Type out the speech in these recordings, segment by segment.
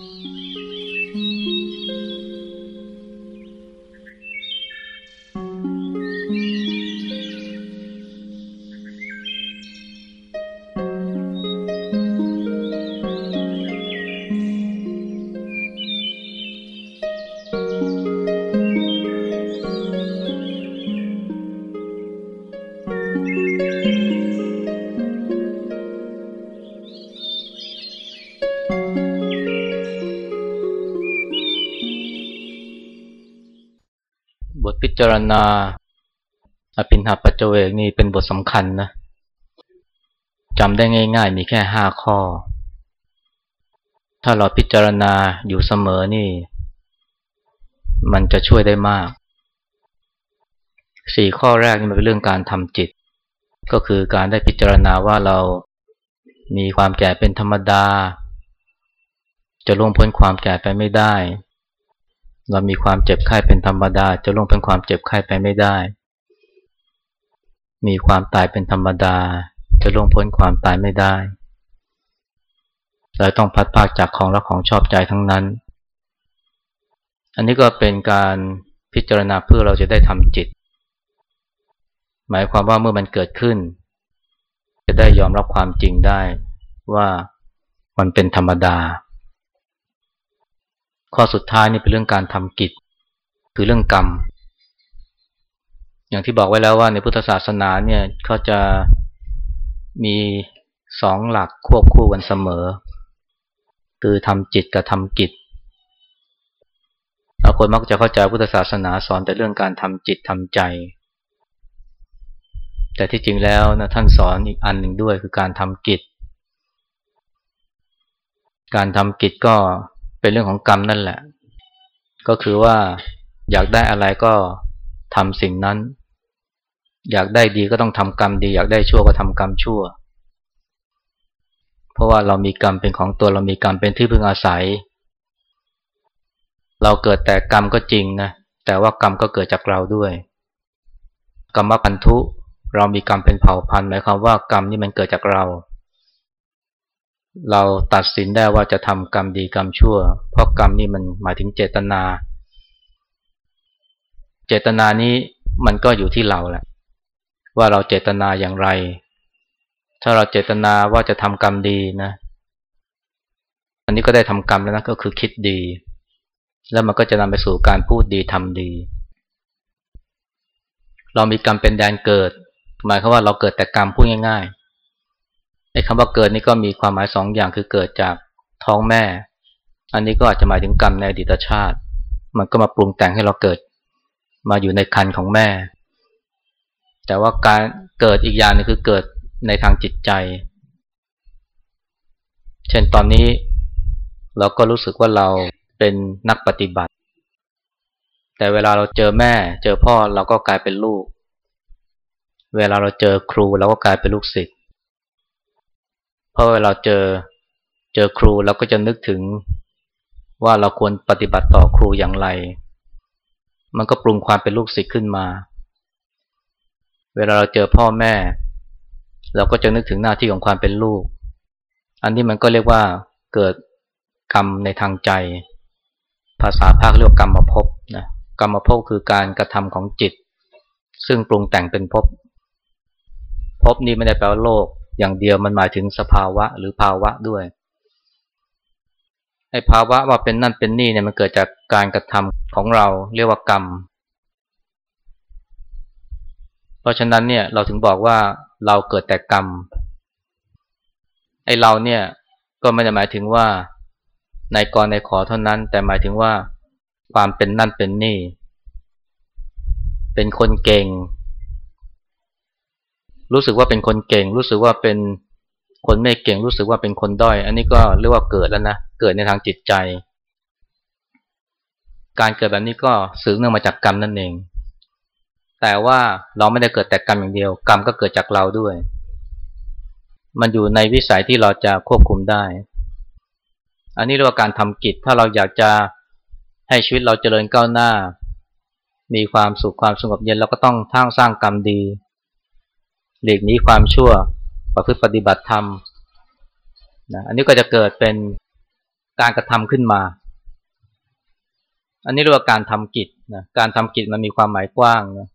Mm-hmm. จารณา อภินหาปัจเจเวกนี่เป็นบทสำคัญนะจำได้ง่าย ๆ มีแค่ห้าข้อ ถ้าเราพิจารณาอยู่เสมอนี่ มันจะช่วยได้มากสี่ข้อแรกนี่มันเป็นเรื่องการทำจิต ก็คือการได้พิจารณาว่าเรามีความแก่เป็นธรรมดา จะล่วงพ้นความแก่ไปไม่ได้ เรามีความเจ็บไข้เป็นธรรมดา จะลงเป็นความเจ็บไข้ไปไม่ได้ มีความตายเป็นธรรมดา จะลงพ้นความตายไม่ได้ เราต้องพัดภาคจากของรักของชอบใจทั้งนั้น อันนี้ก็เป็นการพิจารณาเพื่อเราจะได้ทำจิต หมายความว่าเมื่อมันเกิดขึ้น จะได้ยอมรับความจริงได้ว่ามันเป็นธรรมดา ข้อสุดท้ายนี่เป็นเรื่องการทำกิจ คือเรื่องกรรม อย่างที่บอกไว้แล้วว่าในพุทธศาสนาเนี่ยเขาจะมีสองหลักควบคู่กันเสมอ คือทำจิตกับทำกิจบางคนมักจะเข้าใจพุทธศาสนาสอนแต่เรื่องการทำจิตทำใจ แต่ที่จริงแล้วนะท่านสอนอีกอันหนึ่งด้วยคือการทำกิจ การทำกิจก็ เป็นเรื่องของกรรมนั่นแหละ ก็คือว่าอยากได้อะไรก็ทำสิ่งนั้น อยากได้ดีก็ต้องทำกรรมดี อยากได้ชั่วก็ทำกรรมชั่ว เพราะว่าเรามีกรรมเป็นของตัวเรามีกรรมเป็นที่พึ่งอาศัย เราเกิดแต่กรรมก็จริงนะแต่ว่ากรรมก็เกิดจากเราด้วยกรรมพันธุ เรามีกรรมเป็นเผ่าพันธุ์หมายความว่ากรรมนี่มันเกิดจากเรา เราตัดสินได้ว่าจะทำกรรมดีกรรมชั่ว เพราะกรรมนี่มันหมายถึงเจตนา เจตนานี้มันก็อยู่ที่เราแหละ ว่าเราเจตนาอย่างไร ถ้าเราเจตนาว่าจะทำกรรมดีนะ อันนี้ก็ได้ทำกรรมแล้วนะก็คือคิดดี แล้วมันก็จะนำไปสู่การพูดดีทำดี เรามีกรรมเป็นแดนเกิด หมายความว่าเราเกิดแต่กรรมพูดง่ายๆ ไอ้คำว่าเกิดนี่ก็มีความหมายสองอย่างคือเกิดจากท้องแม่ อันนี้ก็อาจจะหมายถึงกรรมในอดีตชาติ มันก็มาปรุงแต่งให้เราเกิด มาอยู่ในคันของแม่ แต่ว่าการเกิดอีกอย่างนึงคือเกิดในทางจิตใจ เช่นตอนนี้เราก็รู้สึกว่าเราเป็นนักปฏิบัติ แต่เวลาเราเจอแม่ เจอพ่อเราก็กลายเป็นลูก เวลาเราเจอครูเราก็กลายเป็นลูกศิษย์เราะเวลาเจอเจอครูเราก็จะนึกถึงว่าเราควรปฏิบัติต่อครูอย่างไร มันก็ปรุงความเป็นลูกศิษย์ขึ้นมา เวลาเราเจอพ่อแม่ เราก็จะนึกถึงหน้าที่ของความเป็นลูก อันนี้มันก็เรียกว่าเกิดกรรมในทางใจ ภาษาภาคเรียกกรรมภพนะกรรมภพคือการกระทำของจิต ซึ่งปรุงแต่งเป็นภพภพนี้ไม่ได้แปลว่าโลก อย่างเดียวมันหมายถึงสภาวะหรือภาวะด้วยไอ้ภาวะว่าเป็นนั่นเป็นนี่เนี่ยมันเกิดจากการกระทำของเราเรียกว่ากรรม เพราะฉะนั้นเนี่ยเราถึงบอกว่าเราเกิดแต่กรรมไอ้เราเนี่ยก็ไม่ได้หมายถึงว่าในกรในขอเท่านั้น แต่หมายถึงว่าความเป็นนั่นเป็นนี่ เป็นคนเก่ง รู้สึกว่าเป็นคนเก่ง รู้สึกว่าเป็นคนไม่เก่ง รู้สึกว่าเป็นคนด้อย อันนี้ก็เรียกว่าเกิดแล้วนะ เกิดในทางจิตใจ การเกิดแบบนี้ก็สืบเนื่องมาจากกรรมนั่นเอง แต่ว่าเราไม่ได้เกิดแต่กรรมอย่างเดียว กรรมก็เกิดจากเราด้วย มันอยู่ในวิสัยที่เราจะควบคุมได้ อันนี้เรียกว่าการทำกิจ ถ้าเราอยากจะให้ชีวิตเราเจริญก้าวหน้า มีความสุขความสงบเย็นเราก็ต้องทั้งสร้างกรรมดี หลีกหนีความชั่วประพฤติปฏิบัติธรรมนะอันนี้ก็จะเกิดเป็นการกระทำขึ้นมา อันนี้เรียกว่าการทำกิจนะการทำกิจมันมีความหมายกว้างนะ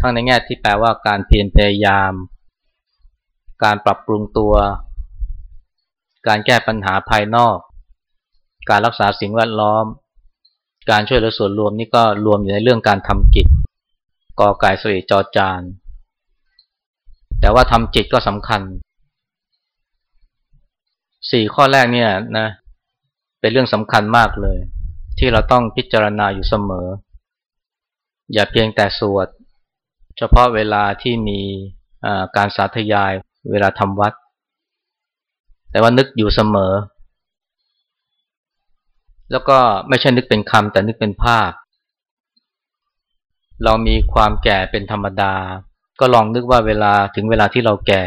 ทั้งในแง่ที่แปลว่าการเพียรพยายาม การปรับปรุงตัว การแก้ปัญหาภายนอก การรักษาสิ่งแวดล้อม การช่วยเหลือส่วนรวมนี่ก็รวมอยู่ในเรื่องการทำกิจกอกายสรีจอจาน แต่ว่าทำจิตก็สำคัญสี่ข้อแรกเนี่ยนะเป็นเรื่องสำคัญมากเลย ที่เราต้องพิจารณาอยู่เสมอ อย่าเพียงแต่สวด เฉพาะเวลาที่มีการสาธยายเวลาทำวัด แต่ว่านึกอยู่เสมอ แล้วก็ไม่ใช่นึกเป็นคำแต่นึกเป็นภาพ เรามีความแก่เป็นธรรมดา ก็ลองนึกว่าเวลาถึงเวลาที่เราแก่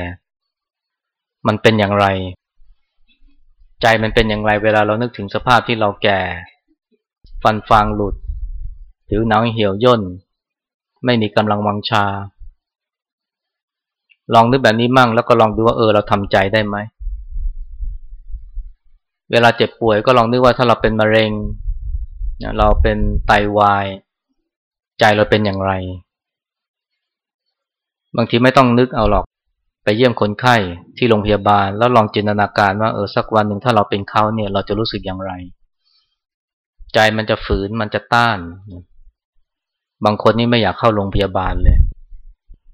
มันเป็นอย่างไร ใจมันเป็นอย่างไร เวลาเรานึกถึงสภาพที่เราแก่ ฟันฟางหลุดผิวหนังเหี่ยวย่น ไม่มีกำลังวังชา ลองนึกแบบนี้มั่ง แล้วก็ลองดูว่าเออเราทำใจได้ไหม เวลาเจ็บป่วยก็ลองนึกว่าถ้าเราเป็นมะเร็ง เราเป็นไตาวาย ใจเราเป็นอย่างไร บางทีไม่ต้องนึกเอาหรอก ไปเยี่ยมคนไข้ที่โรงพยาบาล แล้วลองจินตนาการว่าเออสักวันหนึ่งถ้าเราเป็นเขาเนี่ย เราจะรู้สึกอย่างไร ใจมันจะฝืนมันจะต้าน บางคนนี่ไม่อยากเข้าโรงพยาบาลเลย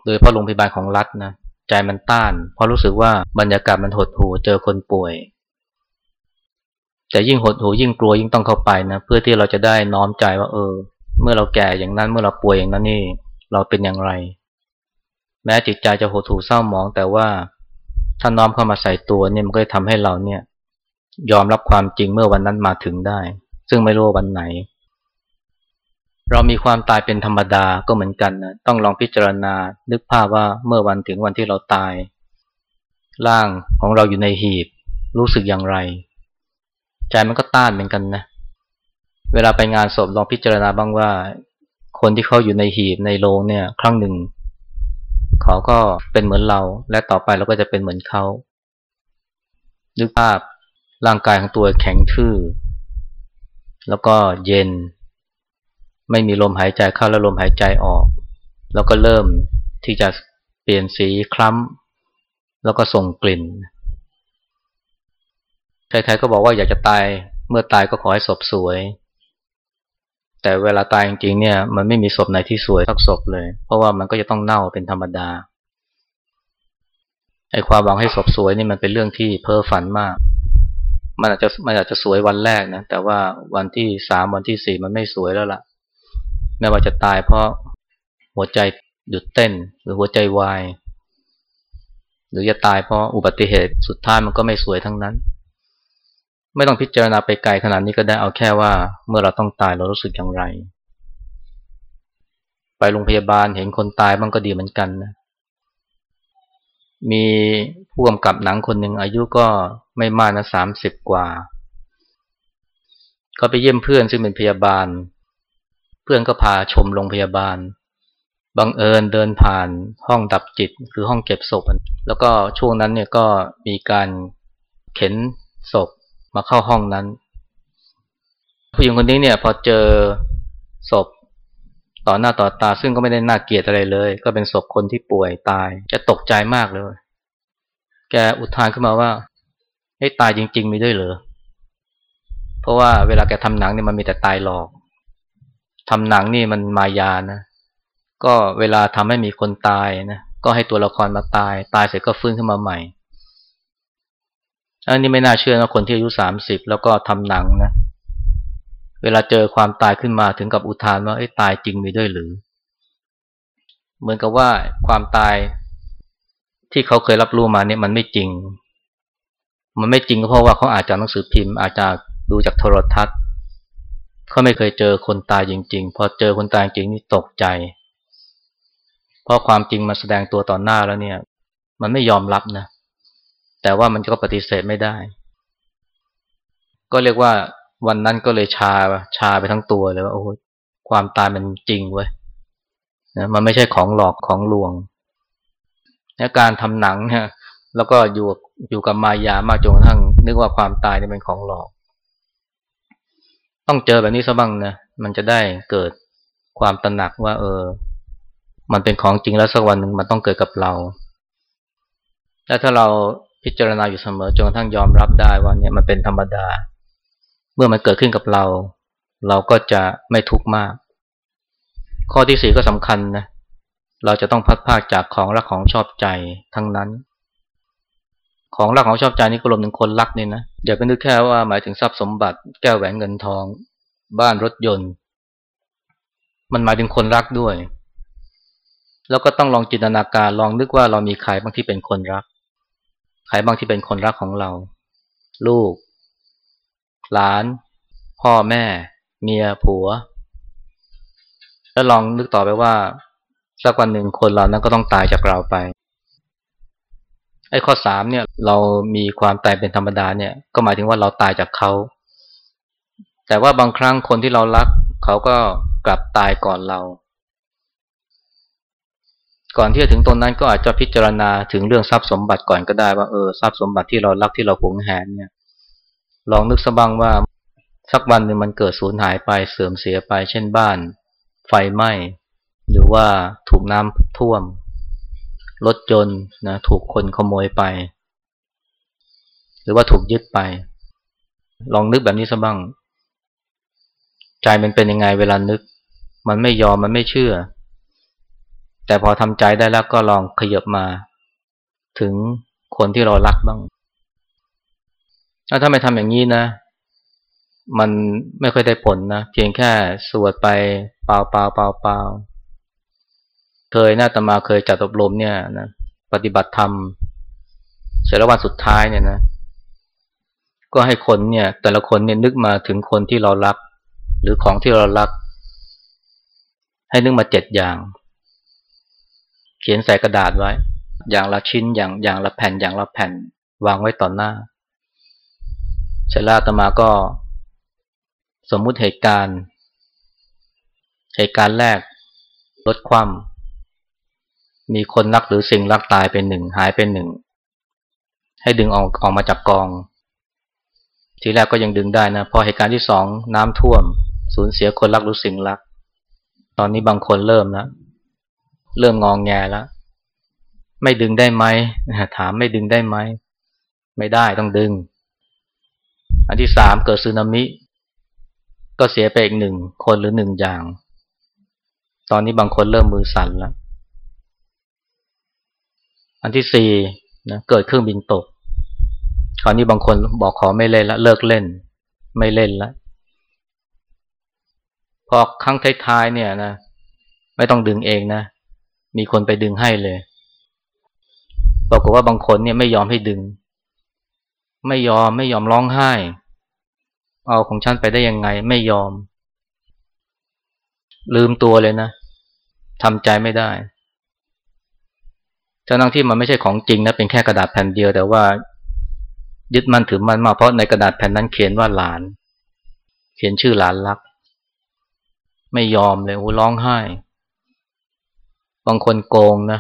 โดยเพราะโรงพยาบาลของรัฐนะใจมันต้าน เพราะรู้สึกว่าบรรยากาศมันหดหู่เจอคนป่วย แต่ยิ่งหดหู่ยิ่งกลัวยิ่งต้องเข้าไปนะเพื่อที่เราจะได้น้อมใจว่าเออ เมื่อเราแก่อย่างนั้นเมื่อเราป่วยอย่างนั้นนี่ เราเป็นอย่างไร แม้จิตใจจะโหดหูเศร้าหมอง แต่ว่าถ้าน้อมเข้ามาใส่ตัวเนี่ยมันก็จะทำให้เราเนี่ย ยอมรับความจริงเมื่อวันนั้นมาถึงได้ ซึ่งไม่รู้วันไหน เรามีความตายเป็นธรรมดาก็เหมือนกันนะต้องลองพิจารณา นึกภาพว่าเมื่อวันถึงวันที่เราตาย ร่างของเราอยู่ในหีบ รู้สึกอย่างไร ใจมันก็ต้านเหมือนกันนะ เวลาไปงานศพลองพิจารณาบ้างว่า คนที่เขาอยู่ในหีบในโรงเนี่ย ครั้งหนึ่ง เขาก็เป็นเหมือนเรา และต่อไปเราก็จะเป็นเหมือนเขานึกภาพร่างกายของตัวแข็งทื่อ แล้วก็เย็น ไม่มีลมหายใจเข้าและลมหายใจออก แล้วก็เริ่มที่จะเปลี่ยนสีคล้ำแล้วก็ส่งกลิ่นใครๆก็บอกว่าอยากจะตายเมื่อตายก็ขอให้ศพสวย แต่เวลาตายจริงๆเนี่ยมันไม่มีศพไหนที่สวยทักศพเลย เพราะว่ามันก็จะต้องเน่าเป็นธรรมดาไอ้ความหวังให้ศพสวยนี่มันเป็นเรื่องที่เพ้อฝันมาก มันอาจจะมันอาจจะสวยวันแรกนะแต่ว่าวันที่สามวันที่สี่มันไม่สวยแล้วละ่ะแม้ว่าจะตายเพราะหัวใจหยุดเต้น หรือหัวใจวายหรือจะตายเพราะอุบัติเหตุสุดท้ายมันก็ไม่สวยทั้งนั้น ไม่ต้องพิจารณาไปไกลขนาดนี้ก็ได้เอาแค่ว่า เมื่อเราต้องตายเรารู้สึกอย่างไร ไปโรงพยาบาลเห็นคนตายบ้างก็ดีเหมือนกันนะมีผู้กำกับหนังคนหนึ่งอายุก็ไม่มากนะสามสิบกว่า ก็ไปเยี่ยมเพื่อนซึ่งเป็นพยาบาล เพื่อนก็พาชมโรงพยาบาลบังเอิญเดินผ่านห้องดับจิตคือห้องเก็บศพแล้วก็ช่วงนั้นเนี่ยก็มีการเข็นศพ มาเข้าห้องนั้น ผู้หญิงคนนี้เนี่ยพอเจอศพต่อหน้าต่อตาซึ่งก็ไม่ได้น่าเกลียดอะไรเลย ก็เป็นศพคนที่ป่วยตายจะตกใจมากเลย แกอุทานขึ้นมาว่าให้ตายจริง ๆ มีด้วยเหรอเพราะว่าเวลาแกทำหนังเนี่ยมันมีแต่ตายหลอกทำหนังนี่มันมายานะ ก็เวลาทำให้มีคนตายนะก็ให้ตัวละครมาตาย ตายเสร็จก็ฟื้นขึ้นมาใหม่ อันนี้ไม่น่าเชื่อนะคนที่อายุสามสิบแล้วก็ทำหนังนะ เวลาเจอความตายขึ้นมาถึงกับอุทานว่าไอ้ตายจริงมีด้วยหรือ เหมือนกับว่าความตายที่เขาเคยรับรู้มาเนี่ยมันไม่จริง มันไม่จริงก็เพราะว่าเขาอาจจะหนังสือพิมพ์ อาจจะดูจากโทรทัศน์เขาไม่เคยเจอคนตายจริง ๆ พอเจอคนตายจริงนี่ตกใจเพราะความจริงมาแสดงตัวต่อหน้าแล้วเนี่ย มันไม่ยอมรับนะ แต่ว่ามันก็ปฏิเสธไม่ได้ ก็เรียกว่าวันนั้นก็เลยชาชาไปทั้งตัวเลยว่าโอ้ความตายมันจริงเว้ยนะมันไม่ใช่ของหลอกของลวงและการทำหนังเนี่ยแล้วก็อยู่อยู่กับมายามากจนกระทั่งนึกว่าความตายนี่เป็นของหลอก ต้องเจอแบบนี้ซะบ้างนะมันจะได้เกิดความตระหนักว่า เออ มันเป็นของจริงแล้วสักวันหนึ่งมันต้องเกิดกับเรา และถ้าเรา พิจารณาอยู่เสมอจนกระทั่งยอมรับได้ว่าเนี่ยมันเป็นธรรมดา เมื่อมันเกิดขึ้นกับเรา เราก็จะไม่ทุกข์มาก ข้อที่สี่ก็สำคัญนะเราจะต้องพัดภาคจากของรักของชอบใจทั้งนั้น ของรักของชอบใจนี่ก็รวมถึงคนรักนี่นะอย่าไปนึกแค่ว่าหมายถึงทรัพย์สมบัติแก้วแหวนเงินทอง บ้านรถยนต์ มันหมายถึงคนรักด้วย แล้วก็ต้องลองจินตนาการลองนึกว่าเรามีใครบางที่เป็นคนรัก รบ้างที่เป็นคนรักของเรา ลูก หลาน พ่อแม่ เมียผัว แล้วลองนึกต่อไปว่าสักวันหนึ่งคนเรานั้นก็ต้องตายจากเราไปไอ้ข้อสามเนี่ยเรามีความตายเป็นธรรมดาเนี่ยก็หมายถึงว่าเราตายจากเขา แต่ว่าบางครั้งคนที่เรารัก เขาก็กลับตายก่อนเรา ก่อนที่จะถึงตรงนั้นก็อาจจะพิจารณาถึงเรื่องทรัพย์สมบัติก่อนก็ได้ว่าเออทรัพย์สมบัติที่เรารักที่เราหวงแหนเนี่ย ลองนึกสบ้างว่าสักวันหนึ่งมันเกิดสูญหายไปเสื่อมเสียไป เช่นบ้าน ไฟไหม้หรือว่าถูกน้ำท่วมรถจนนะถูกคนขโมยไป หรือว่าถูกยึดไป ลองนึกแบบนี้สบ้างใจมันเป็นยังไงเวลานึก มันไม่ยอมมันไม่เชื่อ แต่พอทำใจได้แล้วก็ลองขยับมา ถึงคนที่เรารักบ้างถ้าไม่ทำอย่างนี้นะ มันไม่ค่อยได้ผลนะ เพียงแค่สวดไปเปล่าเปล่าเปล่าเปล่าเคยน้าตมาเคยจัดอบรมเนี่ยนะปฏิบัติธรรมเสร็จแล้ววันสุดท้ายเนี่ยนะ ก็ให้คนเนี่ย แต่ละคนเนี่ยนึกมาถึงคนที่เรารัก หรือของที่เรารัก ให้นึกมาเจ็ดอย่าง เขียนใส่กระดาษไว้ อย่างละชิ้นอย่างอย่างละแผ่นอย่างละแผ่น วางไว้ต่อหน้าเสร็จแล้วตมาก็ สมมุติเหตุการณ์เหตุการณ์แรกลดความมีคนรักหรือสิ่งรักตายเป็นหนึ่งหายเป็นหนึ่ง ให้ดึงออกออกมาจากกอง ทีแรกก็ยังดึงได้นะ พอเหตุการณ์ที่สองน้ำท่วม สูญเสียคนรักหรือสิ่งรัก ตอนนี้บางคนเริ่มแล้ว เริ่มงองแงแล้วไม่ดึงได้ไหมถามไม่ดึงได้ไหมไม่ได้ต้องดึง อันที่สามเกิดสึนามิ ก็เสียไปอีกหนึ่งคนหรือหนึ่งอย่าง ตอนนี้บางคนเริ่มมือสั่นแล้ว อันที่สี่นะเกิดเครื่องบินตก คราวนี้บางคนบอกขอไม่เล่นละเลิกเล่น ไม่เล่นละพอครั้งท้ายๆเนี่ยนะไม่ต้องดึงเองนะ มีคนไปดึงให้เลยปรากฏว่าบางคนเนี่ยไม่ยอมให้ดึง ไม่ยอมไม่ยอมร้องไห้ เอาของฉันไปได้ยังไง ไม่ยอม ลืมตัวเลยนะทำใจไม่ได้ทั้งที่มันไม่ใช่ของจริงนะเป็นแค่กระดาษแผ่นเดียว แต่ว่า ยึดมันถือมันมาเพราะในกระดาษแผ่นนั้นเขียนว่าหลาน เขียนชื่อหลานรัก ไม่ยอมเลยโอ้ร้องไห้ บางคนโกงนะ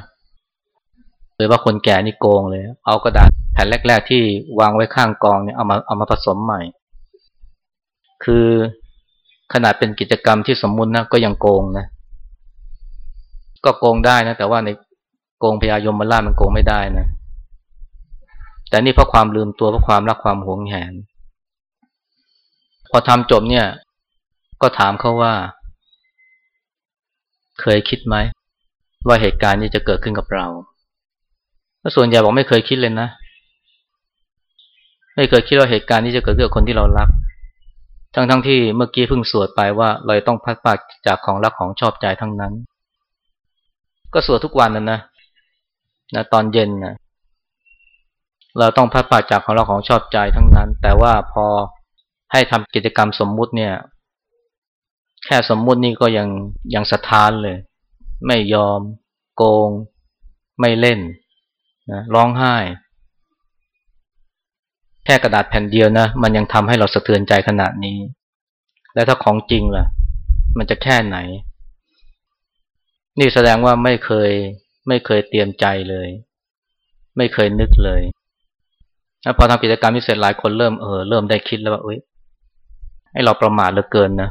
หรือว่าคนแก่นี่โกงเลย เอากระดาษแผ่นแรก ๆ ที่วางไว้ข้างกองเนี่ยเอามาเอามาผสมใหม่ คือขนาดเป็นกิจกรรมที่สมมุตินะก็ยังโกงนะ ก็โกงได้นะ แต่ว่าในโกงพยายมมาล่ามันโกงไม่ได้นะ แต่นี่เพราะความลืมตัวเพราะความรักความหวงแหน พอทำจบเนี่ย ก็ถามเขาว่า เคยคิดไหม ว่าเหตุการณ์นี้จะเกิดขึ้นกับเราแล้วส่วนใหญ่บอกไม่เคยคิดเลยนะ ไม่เคยคิดว่าเหตุการณ์นี้จะเกิดขึ้นกับคนที่เรารัก ทั้งๆทที่เมื่อกี้เพิ่งสวดไปว่าเราต้องพัดพากจากของรักของชอบใจทั้งนั้น ก็สวดทุกวันนะนะนะตอนเย็นนะเราต้องพัดพากจากของเราของชอบใจทั้งนั้น แต่ว่าพอให้ทำกิจกรรมสมมุติเนี่ย แค่สมมุตินี่ก็ยังยังสะท้านเลย ไม่ยอม โกง ไม่เล่นนะร้องไห้ แค่กระดาษแผ่นเดียวนะ มันยังทำให้เราสะเทือนใจขนาดนี้ แล้วถ้าของจริงล่ะ มันจะแค่ไหน นี่แสดงว่าไม่เคย ไม่เคยเตรียมใจเลย ไม่เคยนึกเลยแล้วพอทำกิจกรรมที่เสร็จหลายคนเริ่มเออเริ่มได้คิดแล้วว่าเอ้ยให้เราประมาทเหลือเกินนะ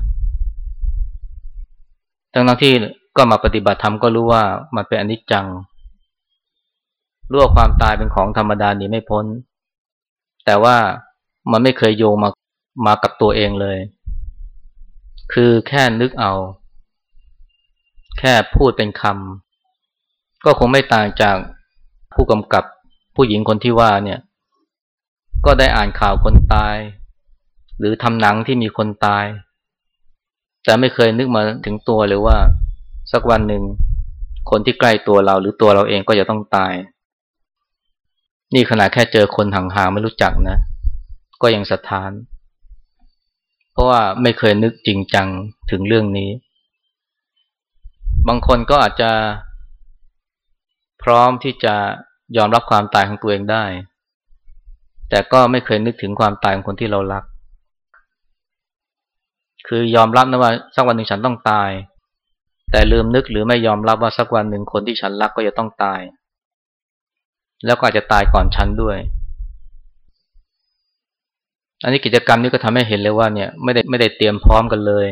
ทั้งที่ ก็มาปฏิบัติธรรมก็รู้ว่ามันเป็นอนิจจังรู้ว่าความตายเป็นของธรรมดาหนีไม่พ้น แต่ว่ามันไม่เคยโยงมามากับตัวเองเลย คือแค่นึกเอา แค่พูดเป็นคำก็คงไม่ต่างจากผู้กำกับผู้หญิงคนที่ว่าเนี่ย ก็ได้อ่านข่าวคนตาย หรือทำหนังที่มีคนตาย แต่ไม่เคยนึกมาถึงตัวเลยว่า สักวันหนึ่ง คนที่ใกล้ตัวเราหรือตัวเราเองก็จะต้องตาย นี่ขนาดแค่เจอคนห่างๆไม่รู้จักนะ ก็ยังสะท้าน เพราะว่าไม่เคยนึกจริงจังถึงเรื่องนี้ บางคนก็อาจจะ พร้อมที่จะยอมรับความตายของตัวเองได้ แต่ก็ไม่เคยนึกถึงความตายของคนที่เรารัก คือยอมรับนะว่าสักวันหนึ่งฉันต้องตาย แต่ลืมนึกหรือไม่ยอมรับว่าสักวันหนึ่งคนที่ฉันรักก็จะต้องตาย แล้วก็อาจจะตายก่อนฉันด้วย อันนี้กิจกรรมนี้ก็ทำให้เห็นเลยว่าเนี่ยไม่ได้ไม่ได้เตรียมพร้อมกันเลย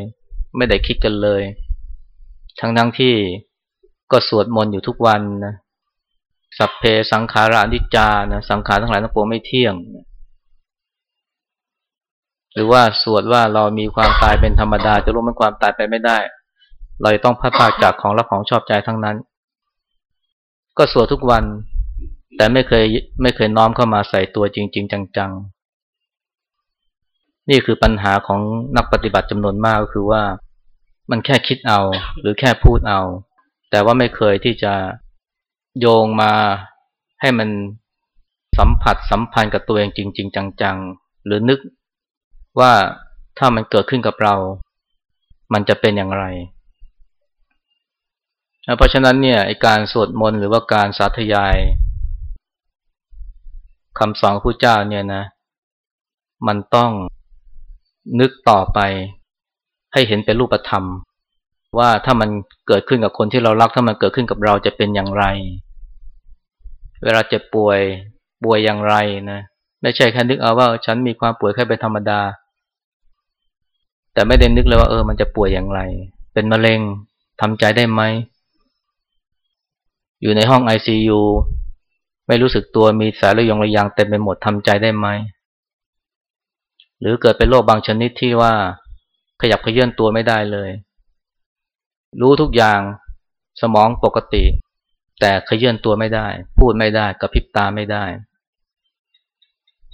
ไม่ได้คิดกันเลย ทั้งทั้งที่ก็สวดมนต์อยู่ทุกวันนะสัพเพสังขารานิจานะสังขารทั้งหลายทั้งปวงไม่เที่ยงหรือว่าสวดว่าเรามีความตายเป็นธรรมดา จะรู้มันความตายไปไม่ได้ เราต้องพัดพาจากของรักของชอบใจทั้งนั้น ก็สวดทุกวัน แต่ไม่เคยไม่เคยน้อมเข้ามาใส่ตัวจริง ๆ จังๆ นี่คือปัญหาของนักปฏิบัติจำนวนมากก็คือว่า มันแค่คิดเอา หรือแค่พูดเอา แต่ว่าไม่เคยที่จะโยงมาให้มันสัมผัสสัมพันธ์กับตัวเองจริง ๆ จังๆ หรือนึกว่าถ้ามันเกิดขึ้นกับเรา มันจะเป็นอย่างไร เพราะฉะนั้นเนี่ยการสวดมนต์หรือว่าการสาธยายคำสอนผู้เจ้าเนี่ยนะ มันต้องนึกต่อไป ให้เห็นเป็นรูปธรรม ว่าถ้ามันเกิดขึ้นกับคนที่เรารักถ้ามันเกิดขึ้นกับเราจะเป็นอย่างไร เวลาเจ็บป่วยป่วยอย่างไรนะไม่ใช่แค่นึกเอาว่าฉันมีความป่วยแค่เป็นธรรมดา แต่ไม่ได้นึกเลยว่าเออมันจะป่วยอย่างไร เป็นมะเร็งทำใจได้ไหม อยู่ในห้องไอซียูไม่รู้สึกตัวมีสายระยงระยางเต็มไปหมดทำใจได้ไหม หรือเกิดเป็นโรคบางชนิดที่ว่าขยับขยื่นตัวไม่ได้เลย รู้ทุกอย่างสมองปกติ แต่ขยื่นตัวไม่ได้ พูดไม่ได้กระพริบตาไม่ได้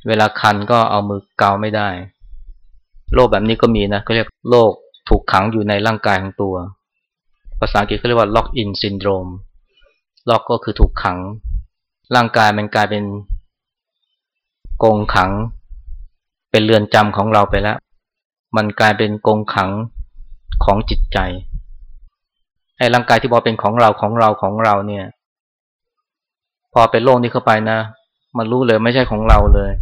เวลาคันก็เอามือเกาไม่ได้โรคแบบนี้ก็มีนะเขาเรียกโรคถูกขังอยู่ในร่างกายของตัว ภาษาอังกฤษเขาเรียกว่า lock in syndrome lock ก็คือถูกขัง ร่างกายมันกลายเป็นกงขัง เป็นเรือนจำของเราไปแล้ว มันกลายเป็นกงขังของจิตใจไอ้ร่างกายที่บอกเป็นของเราของเราของเราเนี่ย พอเป็นโรคนี้เข้าไปนะ มันรู้เลยไม่ใช่ของเราเลย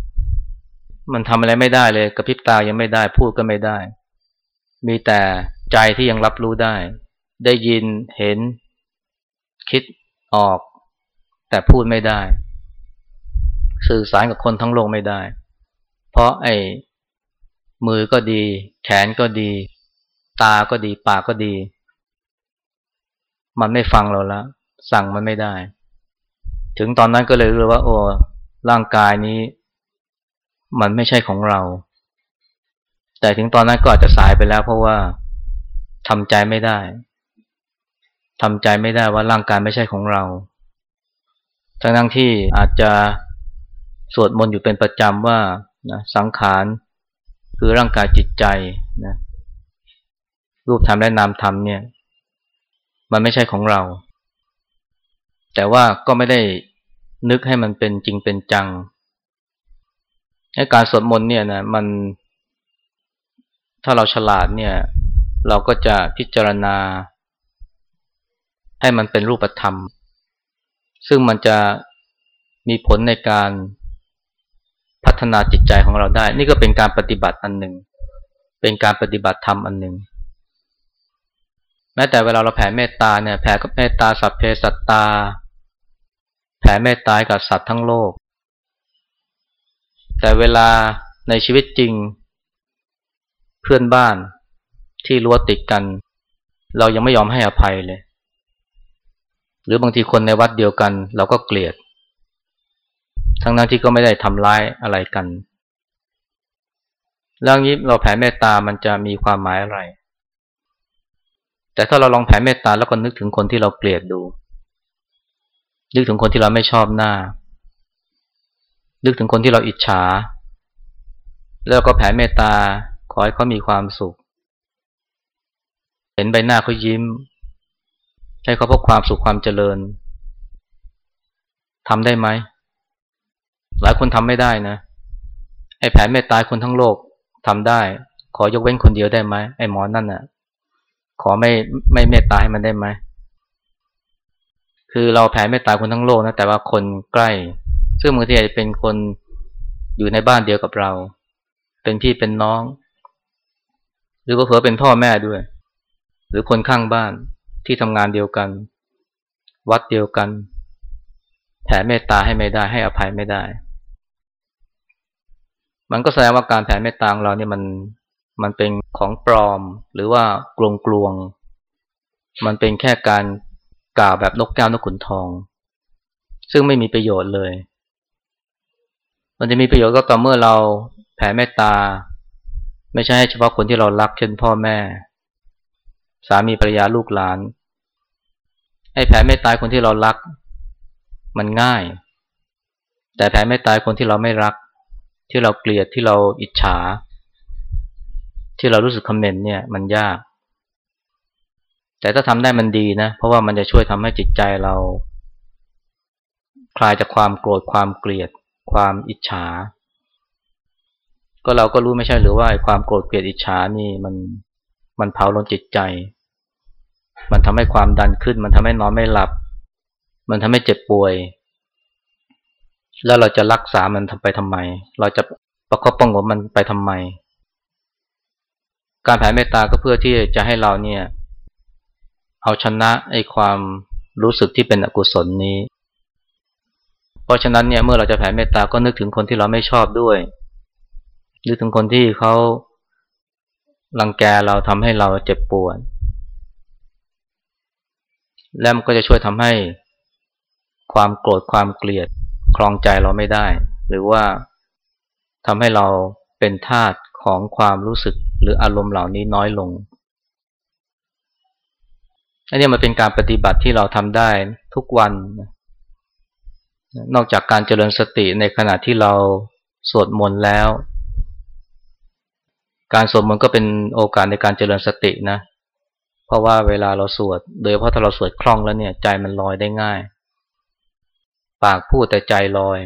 มันทำอะไรไม่ได้เลยกระพริบตายังไม่ได้ พูดก็ไม่ได้ มีแต่ใจที่ยังรับรู้ได้ ได้ยินเห็น คิด ออก แต่พูดไม่ได้ สื่อสารกับคนทั้งโลกไม่ได้ เพราะไอ้มือก็ดี แขนก็ดี ตาก็ดี ปากก็ดี มันไม่ฟังเราล้วสั่งมันไม่ได้ ถึงตอนนั้นก็เลยรู้ว่า โอ้ร่างกายนี้ มันไม่ใช่ของเรา แต่ถึงตอนนั้นก็อาจจะสายไปแล้ว เพราะว่าทำใจไม่ได้ ทำใจไม่ได้ว่าร่างกายไม่ใช่ของเรา ทั้งทั้งที่อาจจะสวดมนต์อยู่เป็นประจำว่านะสังขารคือร่างกายจิตใจนะรูปธรรมและนามธรรมเนี่ย มันไม่ใช่ของเรา แต่ว่าก็ไม่ได้นึกให้มันเป็นจริงเป็นจังให้การสวดมนต์เนี่ยนะมันถ้าเราฉลาดเนี่ย เราก็จะพิจารณา ให้มันเป็นรูปธรรม ซึ่งมันจะมีผลในการพัฒนาจิตใจของเราได้ นี่ก็เป็นการปฏิบัติอันหนึ่ง เป็นการปฏิบัติธรรมอันหนึ่ง แม้แต่เวลาเราแผ่เมตตาเนี่ย แผ่กับเมตตาสัพเพสัตตา แผ่เมตตากับสัตว์ทั้งโลก แต่เวลาในชีวิตจริง เพื่อนบ้านที่รั้วติดกัน เรายังไม่ยอมให้อภัยเลย หรือบางทีคนในวัดเดียวกัน เราก็เกลียด ทั้งนั้นที่ก็ไม่ได้ทำร้ายอะไรกันเรื่องนี้เราแผ่เมตตามันจะมีความหมายอะไร แต่ถ้าเราลองแผ่เมตตาแล้วก็นึกถึงคนที่เราเกลียดดู นึกถึงคนที่เราไม่ชอบหน้า นึกถึงคนที่เราอิจฉา แล้วก็แผ่เมตตาขอให้เขามีความสุข เห็นใบหน้าเขายิ้ม ให้เขาพบความสุขความเจริญทำได้ไหม หลายคนทำไม่ได้นะไอ้แผ่เมตตาคนทั้งโลกทำได้ ขอยกเว้นคนเดียวได้ไหมไอ้หมอนั่นน่ะ ขอไม่ไม่เมตตาให้มันได้ไหมคือเราแผ่เมตตาคนทั้งโลกนะแต่ว่าคนใกล้ ซึ่งบางทีอาจจะเป็นคนอยู่ในบ้านเดียวกับเรา เป็นพี่เป็นน้อง หรือว่าเผื่อเป็นพ่อแม่ด้วย หรือคนข้างบ้าน ที่ทำงานเดียวกัน วัดเดียวกัน แผ่เมตตาให้ไม่ได้ให้อภัยไม่ได้ มันก็แสดงว่าการแผ่เมตตาของเราเนี่ยมันมันเป็นของปลอมหรือว่ากลวงกลวง มันเป็นแค่การกล่าวแบบนกแก้วนกขุนทอง ซึ่งไม่มีประโยชน์เลย มันจะมีประโยชน์ก็ต่อเมื่อเราแผ่เมตตา ไม่ใช่ให้เฉพาะคนที่เรารักเช่นพ่อแม่ สามีภรรยาลูกหลานให้แผ่เมตตายคนที่เรารัก มันง่าย แต่แผ่เมตตายคนที่เราไม่รัก ที่เราเกลียดที่เราอิจฉา ที่เรารู้สึกคอมเมนต์เนี่ย มันยาก แต่ถ้าทำได้มันดีนะ เพราะว่ามันจะช่วยทำให้จิตใจเรา คลายจากความโกรธความเกลียด ความอิจฉา ก็เราก็รู้ไม่ใช่หรือว่าความโกรธเกลียดอิจฉานี่มันมันเผาลนจิตใจ มันทำให้ความดันขึ้น มันทำให้นอนไม่หลับ มันทำให้เจ็บป่วย แล้วเราจะรักษามันทำไปทำไม เราจะประคบประงมมันไปทำไม การแผ่เมตตาก็เพื่อที่จะให้เราเนี่ย เอาชนะไอ้ความรู้สึกที่เป็นอกุศลนี้ เพราะฉะนั้นเนี่ยเมื่อเราจะแผ่เมตตาก็นึกถึงคนที่เราไม่ชอบด้วยนึกถึงคนที่เขารังแกเราทำให้เราเจ็บปวด แล้วมันก็จะช่วยทำให้ความโกรธความเกลียดคลองใจเราไม่ได้ หรือว่าทำให้เราเป็นทาสของความรู้สึกหรืออารมณ์เหล่านี้น้อยลงอันนี้มันเป็นการปฏิบัติที่เราทำได้ทุกวัน นอกจากการเจริญสติในขณะที่เราสวดมนต์แล้ว การสวดมนต์ก็เป็นโอกาสในการเจริญสตินะ เพราะว่าเวลาเราสวด โดยเพราะถ้าเราสวดคล่องแล้วเนี่ย ใจมันลอยได้ง่าย ปากพูดแต่ใจลอย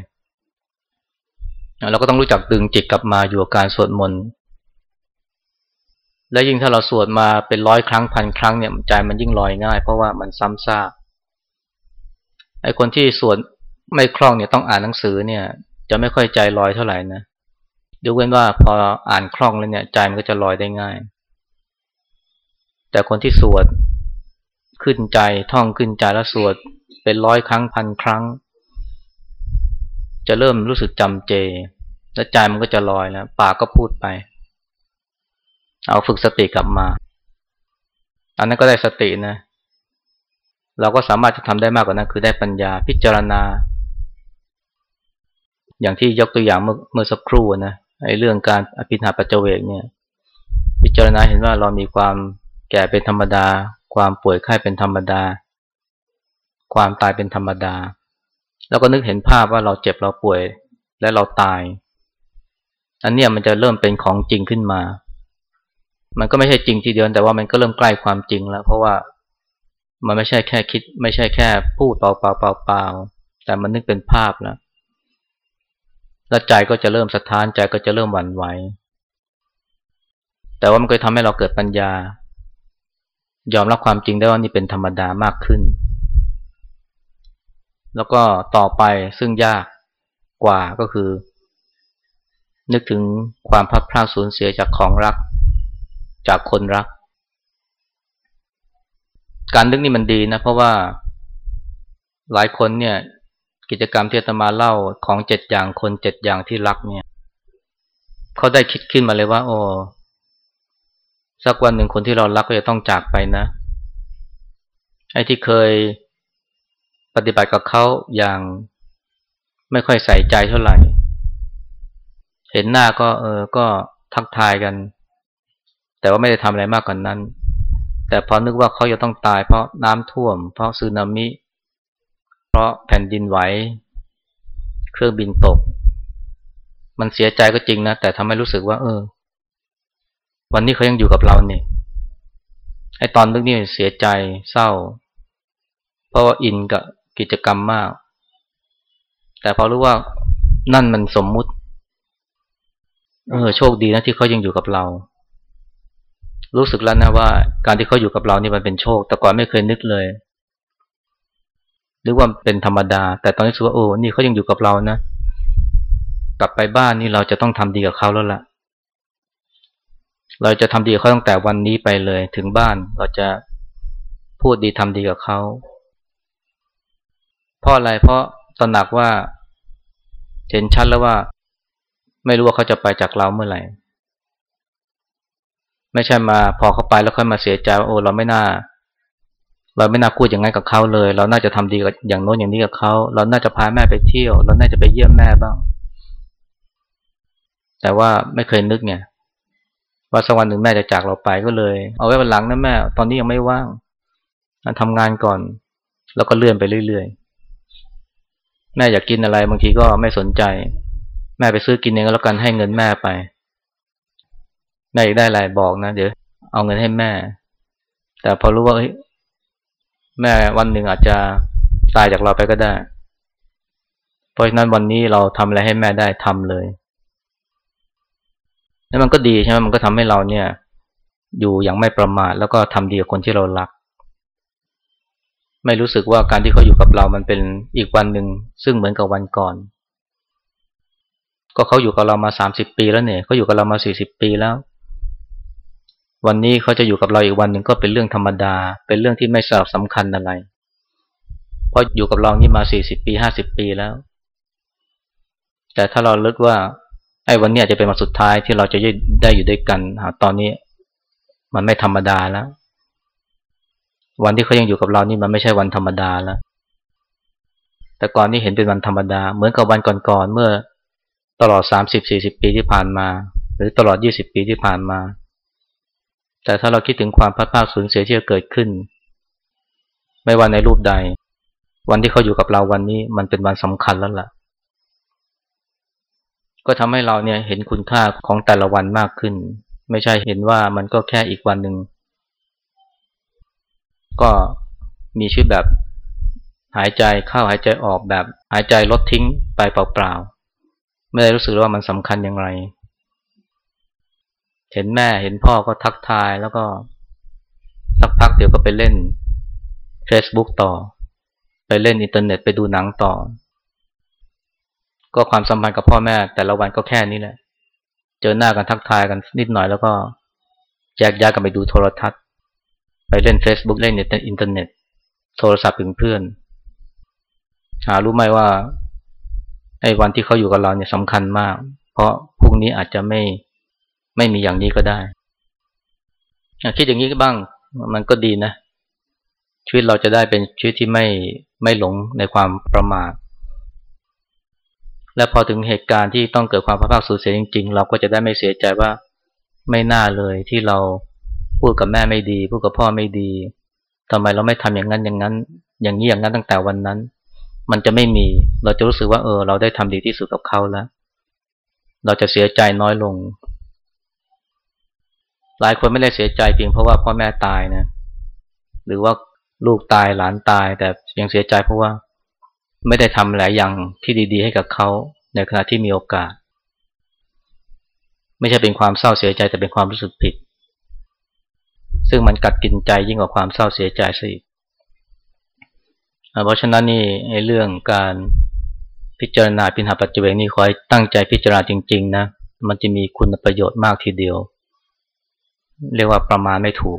เราก็ต้องรู้จักดึงจิตกลับมาอยู่กับการสวดมนต์และยิ่งถ้าเราสวดมาเป็นร้อยครั้งพันครั้งเนี่ยใจมันยิ่งลอยง่าย เพราะว่ามันซ้ำซากไอ้คนที่สวดไม่คล่องเนี่ยต้องอ่านหนังสือเนี่ย จะไม่ค่อยใจลอยเท่าไหร่นะยกเว้นว่าพออ่านคล่องแล้วเนี่ยใจมันก็จะลอยได้ง่าย แต่คนที่สวดขึ้นใจท่องขึ้นใจแล้วสวดเป็นร้อยครั้งพันครั้ง จะเริ่มรู้สึกจำเจ และใจมันก็จะลอยแล้วปากก็พูดไป เอาฝึกสติกลับมา อันนั้นก็ได้สตินะ เราก็สามารถจะทำได้มากกว่านั้นคือได้ปัญญาพิจารณา อย่างที่ยกตัวอย่างเมื่อเมื่อสักครู่นะไอ้เรื่องการอภินาปัจเจเวกเนี่ย พิจารณาเห็นว่าเรามีความ แก่เป็นธรรมดา ความป่วยไข้เป็นธรรมดา ความตายเป็นธรรมดา แล้วก็นึกเห็นภาพว่าเราเจ็บเราป่วยและเราตาย อันนี้มันจะเริ่มเป็นของจริงขึ้นมา มันก็ไม่ใช่จริงทีเดียวแต่ว่ามันก็เริ่มใกล้ความจริงแล้ว เพราะว่ามันไม่ใช่แค่คิด ไม่ใช่แค่พูดเปล่าเปล่าเปล่าเปล่าแต่มันนึกเป็นภาพแล้วแล้วใจก็จะเริ่มสะท้านใจก็จะเริ่มหวั่นไหวแต่ว่ามันก็ทำให้เราเกิดปัญญา ยอมรับความจริงได้ว่านี่เป็นธรรมดามากขึ้น แล้วก็ต่อไปซึ่งยากกว่าก็คือ นึกถึงความพัดพลาดสูญเสียจากของรัก จากคนรัก การนึกนี่มันดีนะ เพราะว่าหลายคนเนี่ย กิจกรรมที่ตมาเล่าของเจ็ดอย่างคนเจ็ดอย่างที่รักเนี่ยเขาได้คิดขึ้นมาเลยว่า โอ้ สักวันหนึ่งคนที่เรารักก็จะต้องจากไปนะไอ้ที่เคยปฏิบัติกับเขาอย่างไม่ค่อยใส่ใจเท่าไหร่ เห็นหน้าก็เออก็ทักทายกัน แต่ว่าไม่ได้ทำอะไรมากกว่านนั้น แต่พอนึกว่าเขาจะต้องตายเพราะน้ำท่วม เพราะสึนามิ เพราะแผ่นดินไหว เครื่องบินตก มันเสียใจก็จริงนะ แต่ทำให้รู้สึกว่า เออ วันนี้เขายังอยู่กับเราเนี่ยไอตอนนึกนี่เสียใจเศร้า เพราะว่าอินกับกิจกรรมมาก แต่พอรู้ว่านั่นมันสมมุติ เออโชคดีนะที่เขายังอยู่กับเรา รู้สึกแล้วนะว่า การที่เขาอยู่กับเรานี่มันเป็นโชค แต่ก่อนไม่เคยนึกเลยนึกว่าเป็นธรรมดา แต่ตอนนี้รู้สึกว่าโอ้นี่เขายังอยู่กับเรานะกลับไปบ้านนี่เราจะต้องทำดีกับเขาแล้วล่ะ เราจะทำดีเขาตั้งแต่วันนี้ไปเลยถึงบ้านเราจะพูดดีทำดีกับเขาเพราะอะไรเพราะตระหนักว่าเห็นชัดแล้วว่า ไม่รู้ว่าเขาจะไปจากเราเมื่อไหร่ ไม่ใช่มาพอเขาไปแล้วค่อยมาเสียใจโอ้เราไม่น่า เราไม่น่าพูดอย่างนั้นกับเขาเลย เราน่าจะทำดีกับอย่างโน้นอย่างนี้กับเขาเราน่าจะพาแม่ไปเที่ยว เราน่าจะไปเยี่ยมแม่บ้าง แต่ว่าไม่เคยนึกไง ว่าสักวันหนึ่งแม่จะจากเราไปก็เลย เอาไว้วันหลังนะแม่ ตอนนี้ยังไม่ว่างทำงานก่อน แล้วก็เลื่อนไปเรื่อยๆ แม่อยากกินอะไรบางทีก็ไม่สนใจ แม่ไปซื้อกินเองแล้วกันให้เงินแม่ไปแม่อยากได้อะไรบอกนะเดี๋ยวเอาเงินให้แม่ แต่พอรู้ว่าแม่วันหนึ่งอาจจะตายจากเราไปก็ได้ เพราะฉะนั้นวันนี้เราทำอะไรให้แม่ได้ทำเลย แล้วมันก็ดีใช่ไหมมันก็ทำให้เราเนี่ย อยู่อย่างไม่ประมาทแล้วก็ทำดีกับคนที่เรารัก ไม่รู้สึกว่าการที่เขาอยู่กับเรามันเป็นอีกวันหนึ่งซึ่งเหมือนกับวันก่อน ก็เขาอยู่กับเรามาสามสิบปีแล้วเนี่ยเขาอยู่กับเรามาสี่สิบปีแล้ว วันนี้เขาจะอยู่กับเราอีกวันหนึ่งก็เป็นเรื่องธรรมดา เป็นเรื่องที่ไม่สำสำคัญอะไรเพราะอยู่กับเรานี่มาสี่สิบปีห้าสิบปีแล้ว แต่ถ้าเราลึกว่า ไอ้วันนี้อาจจะเป็นวันสุดท้ายที่เราจะได้อยู่ด้วยกันตอนนี้มันไม่ธรรมดาแล้ว วันที่เขายังอยู่กับเรานี่มันไม่ใช่วันธรรมดาแล้ว แต่ก่อนนี่เห็นเป็นวันธรรมดา เหมือนกับวันก่อนๆเมื่อตลอดสามสิบสี่สิบปีที่ผ่านมา หรือตลอดยี่สิบปีที่ผ่านมา แต่ถ้าเราคิดถึงความพัดพาสูญเสียที่จะเกิดขึ้น ไม่ว่าในรูปใด วันที่เขาอยู่กับเราวันนี้มันเป็นวันสำคัญแล้วล่ะ ก็ทำให้เราเนี่ยเห็นคุณค่าของแต่ละวันมากขึ้น ไม่ใช่เห็นว่ามันก็แค่อีกวันหนึ่งก็มีชีวิตแบบหายใจเข้าหายใจออกแบบ หายใจรดทิ้งไปเปล่าๆไม่ได้รู้สึกว่ามันสำคัญอย่างไร เห็นแม่เห็นพ่อก็ทักทายแล้วก็สักพักเดี๋ยวก็ไปเล่น Facebook ต่อ ไปเล่นอินเทอร์เน็ตไปดูหนังต่อ ก็ความสัมพันธ์กับพ่อแม่ แต่ละวันก็แค่นี้แหละ เจอหน้ากันทักทายกันนิดหน่อยแล้วก็แยกย้ายกันไปดูโทรทัศน์ ไปเล่น Facebook เล่นในอินเทอร์เน็ต โทรศัพท์ถึงเพื่อน หารู้ไหมว่าไอ้วันที่เขาอยู่กับเราเนี่ยสำคัญมาก เพราะพรุ่งนี้อาจจะไม่ไม่มีอย่างนี้ก็ได้คิดอย่างนี้บ้างมันก็ดีนะ ชีวิตเราจะได้เป็นชีวิตที่ไม่ไม่หลงในความประมาท และพอถึงเหตุการณ์ที่ต้องเกิดความพลาดสูญเสียจริง ๆ เราก็จะได้ไม่เสียใจว่าไม่น่าเลยที่เราพูดกับแม่ไม่ดีพูดกับพ่อไม่ดีทำไมเราไม่ทำอย่างนั้นอย่างนั้น อย่างนี้อย่างนั้นตั้งแต่วันนั้น มันจะไม่มีเราจะรู้สึกว่าเออ เราได้ทำดีที่สุดกับเขาแล้ว เราจะเสียใจน้อยลง หลายคนไม่ได้เสียใจเพียงเพราะว่าพ่อแม่ตายนะ หรือว่าลูกตายหลานตายแต่ยังเสียใจเพราะว่า ไม่ได้ทำหลายอย่างที่ดีๆ ให้กับเขาในขณะที่มีโอกาส ไม่ใช่เป็นความเศร้าเสียใจแต่เป็นความรู้สึกผิด ซึ่งมันกัดกินใจยิ่งกว่าความเศร้าเสียใจซะอีกเพราะฉะนั้นนี่ในเรื่องการพิจารณาปิณหาปัจเจเวกนี่คอยตั้งใจพิจารณาจริง ๆ นะ มันจะมีคุณประโยชน์มากทีเดียว เรียกว่าประมาณไม่ถูก